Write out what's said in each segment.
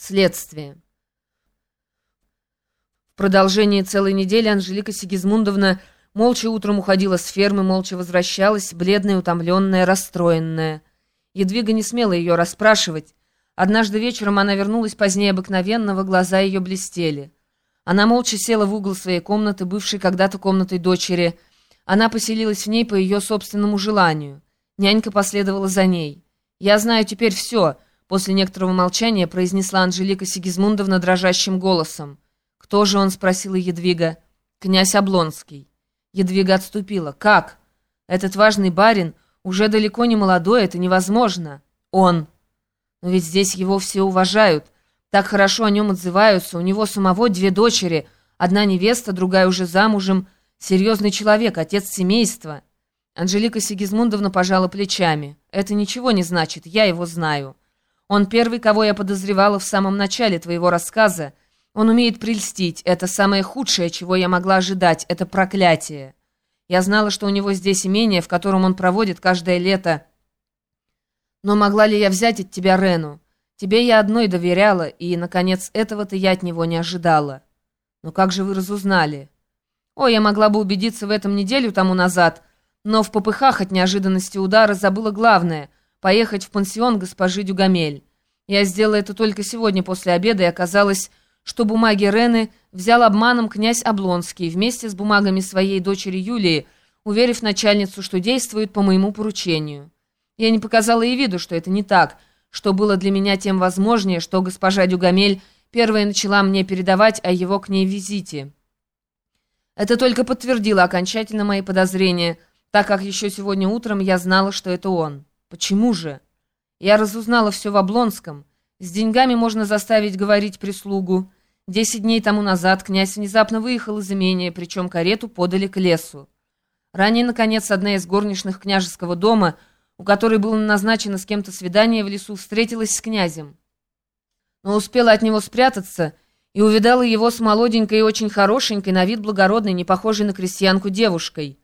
Следствие. В продолжении целой недели Анжелика Сигизмундовна молча утром уходила с фермы, молча возвращалась, бледная, утомленная, расстроенная. Едвига не смела ее расспрашивать. Однажды вечером она вернулась позднее обыкновенного, глаза ее блестели. Она молча села в угол своей комнаты, бывшей когда-то комнатой дочери. Она поселилась в ней по ее собственному желанию. Нянька последовала за ней. «Я знаю теперь все», После некоторого молчания произнесла Анжелика Сигизмундовна дрожащим голосом. «Кто же он?» — спросила Едвига. «Князь Облонский». Едвига отступила. «Как? Этот важный барин уже далеко не молодой, это невозможно. Он. Но ведь здесь его все уважают, так хорошо о нем отзываются, у него самого две дочери, одна невеста, другая уже замужем, серьезный человек, отец семейства». Анжелика Сигизмундовна пожала плечами. «Это ничего не значит, я его знаю». Он первый, кого я подозревала в самом начале твоего рассказа. Он умеет прельстить. Это самое худшее, чего я могла ожидать. Это проклятие. Я знала, что у него здесь имение, в котором он проводит каждое лето. Но могла ли я взять от тебя Рену? Тебе я одной доверяла, и, наконец, этого-то я от него не ожидала. Но как же вы разузнали? О, я могла бы убедиться в этом неделю тому назад, но в попыхах от неожиданности удара забыла главное — поехать в пансион госпожи Дюгамель. Я сделала это только сегодня после обеда, и оказалось, что бумаги Рены взял обманом князь Облонский вместе с бумагами своей дочери Юлии, уверив начальницу, что действует по моему поручению. Я не показала ей виду, что это не так, что было для меня тем возможнее, что госпожа Дюгамель первая начала мне передавать о его к ней визите. Это только подтвердило окончательно мои подозрения, так как еще сегодня утром я знала, что это он. Почему же? Я разузнала все в Облонском. С деньгами можно заставить говорить прислугу. Десять дней тому назад князь внезапно выехал из имения, причем карету подали к лесу. Ранее, наконец, одна из горничных княжеского дома, у которой было назначено с кем-то свидание в лесу, встретилась с князем. Но успела от него спрятаться и увидала его с молоденькой и очень хорошенькой, на вид благородной, не похожей на крестьянку девушкой.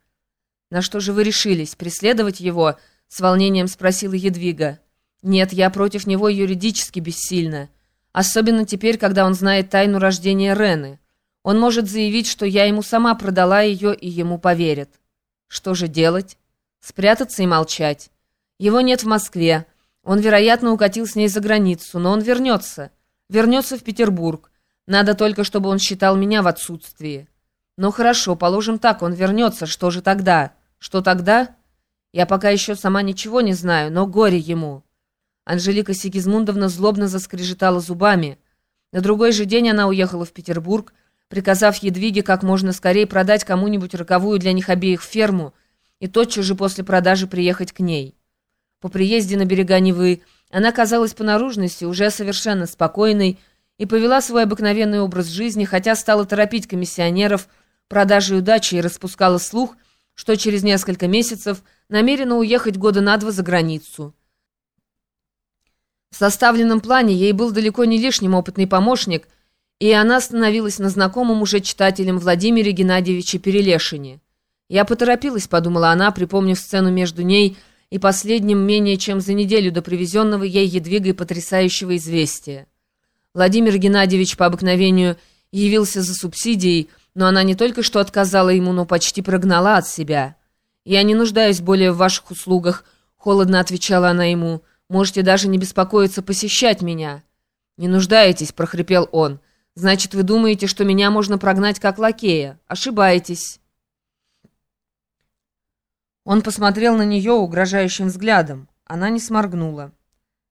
На что же вы решились? Преследовать его —— с волнением спросила Едвига. «Нет, я против него юридически бессильна. Особенно теперь, когда он знает тайну рождения Рены. Он может заявить, что я ему сама продала ее, и ему поверят. Что же делать? Спрятаться и молчать. Его нет в Москве. Он, вероятно, укатил с ней за границу, но он вернется. Вернется в Петербург. Надо только, чтобы он считал меня в отсутствии. Ну хорошо, положим так, он вернется. Что же тогда? Что тогда?» Я пока еще сама ничего не знаю, но горе ему». Анжелика Сигизмундовна злобно заскрежетала зубами. На другой же день она уехала в Петербург, приказав Едвиге как можно скорее продать кому-нибудь роковую для них обеих ферму и тотчас же после продажи приехать к ней. По приезде на берега Невы она казалась по наружности уже совершенно спокойной и повела свой обыкновенный образ жизни, хотя стала торопить комиссионеров продажей удачи и распускала слух, что через несколько месяцев намерена уехать года на два за границу. В составленном плане ей был далеко не лишним опытный помощник, и она становилась на знакомом уже читателем Владимире Геннадьевиче Перелешине. «Я поторопилась», — подумала она, припомнив сцену между ней и последним менее чем за неделю до привезенного ей едвигой потрясающего известия. Владимир Геннадьевич по обыкновению явился за субсидией, но она не только что отказала ему, но почти прогнала от себя. «Я не нуждаюсь более в ваших услугах», — холодно отвечала она ему. «Можете даже не беспокоиться посещать меня». «Не нуждаетесь», — прохрипел он. «Значит, вы думаете, что меня можно прогнать как лакея? Ошибаетесь». Он посмотрел на нее угрожающим взглядом. Она не сморгнула.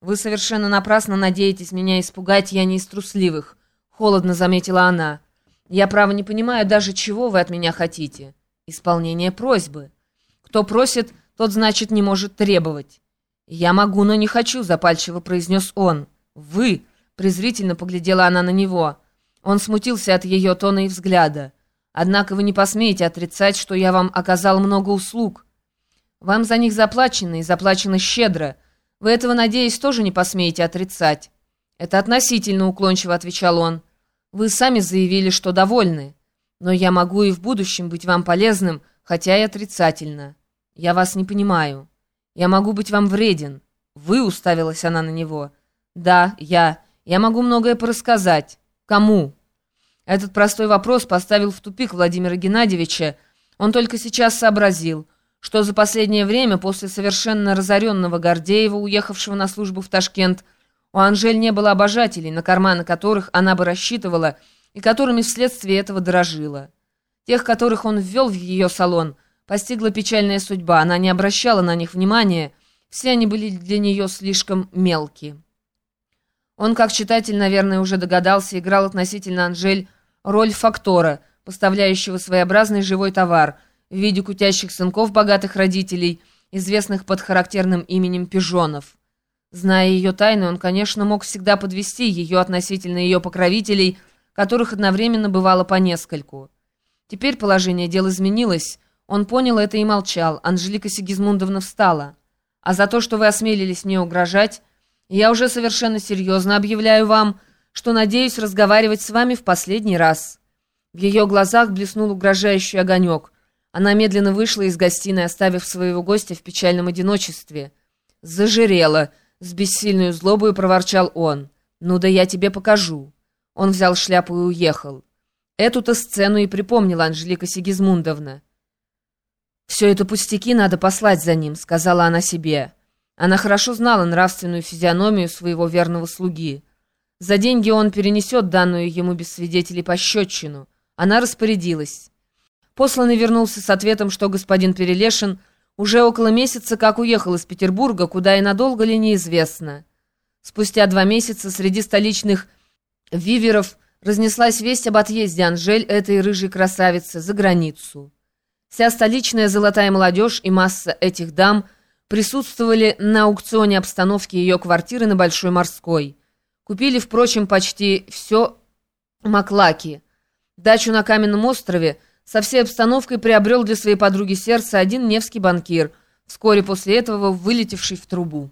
«Вы совершенно напрасно надеетесь меня испугать, я не из трусливых», — холодно заметила она. Я, право, не понимаю даже, чего вы от меня хотите. Исполнение просьбы. Кто просит, тот, значит, не может требовать. Я могу, но не хочу, запальчиво произнес он. Вы, презрительно поглядела она на него. Он смутился от ее тона и взгляда. Однако вы не посмеете отрицать, что я вам оказал много услуг. Вам за них заплачено, и заплачено щедро. Вы этого, надеюсь, тоже не посмеете отрицать. Это относительно, уклончиво отвечал он. Вы сами заявили, что довольны. Но я могу и в будущем быть вам полезным, хотя и отрицательно. Я вас не понимаю. Я могу быть вам вреден. Вы, уставилась она на него. Да, я. Я могу многое порассказать. Кому? Этот простой вопрос поставил в тупик Владимира Геннадьевича. Он только сейчас сообразил, что за последнее время, после совершенно разоренного Гордеева, уехавшего на службу в Ташкент, у Анжель не было обожателей, на карманы которых она бы рассчитывала и которыми вследствие этого дорожила. Тех, которых он ввел в ее салон, постигла печальная судьба, она не обращала на них внимания, все они были для нее слишком мелкие. Он, как читатель, наверное, уже догадался, играл относительно Анжель роль фактора, поставляющего своеобразный живой товар в виде кутящих сынков богатых родителей, известных под характерным именем пижонов. Зная ее тайны, он, конечно, мог всегда подвести ее относительно ее покровителей, которых одновременно бывало по нескольку. Теперь положение дел изменилось, он понял это и молчал. Анжелика Сигизмундовна встала. «А за то, что вы осмелились мне угрожать, я уже совершенно серьезно объявляю вам, что надеюсь разговаривать с вами в последний раз». В ее глазах блеснул угрожающий огонек. Она медленно вышла из гостиной, оставив своего гостя в печальном одиночестве. «Зажирела!» — с бессильной злобой проворчал он. «Ну да я тебе покажу». Он взял шляпу и уехал. Эту-то сцену и припомнила Анжелика Сигизмундовна. «Все это пустяки, надо послать за ним», — сказала она себе. Она хорошо знала нравственную физиономию своего верного слуги. За деньги он перенесет данную ему без свидетелей пощечину. Она распорядилась. Посланный вернулся с ответом, что господин Перелешин уже около месяца как уехал из Петербурга, куда и надолго ли неизвестно. Спустя два месяца среди столичных виверов разнеслась весть об отъезде Анжель, этой рыжей красавицы, за границу. Вся столичная золотая молодежь и масса этих дам присутствовали на аукционе обстановки ее квартиры на Большой Морской. Купили, впрочем, почти все Маклаки. Дачу на Каменном острове со всей обстановкой приобрел для своей подруги сердца один невский банкир, вскоре после этого вылетевший в трубу.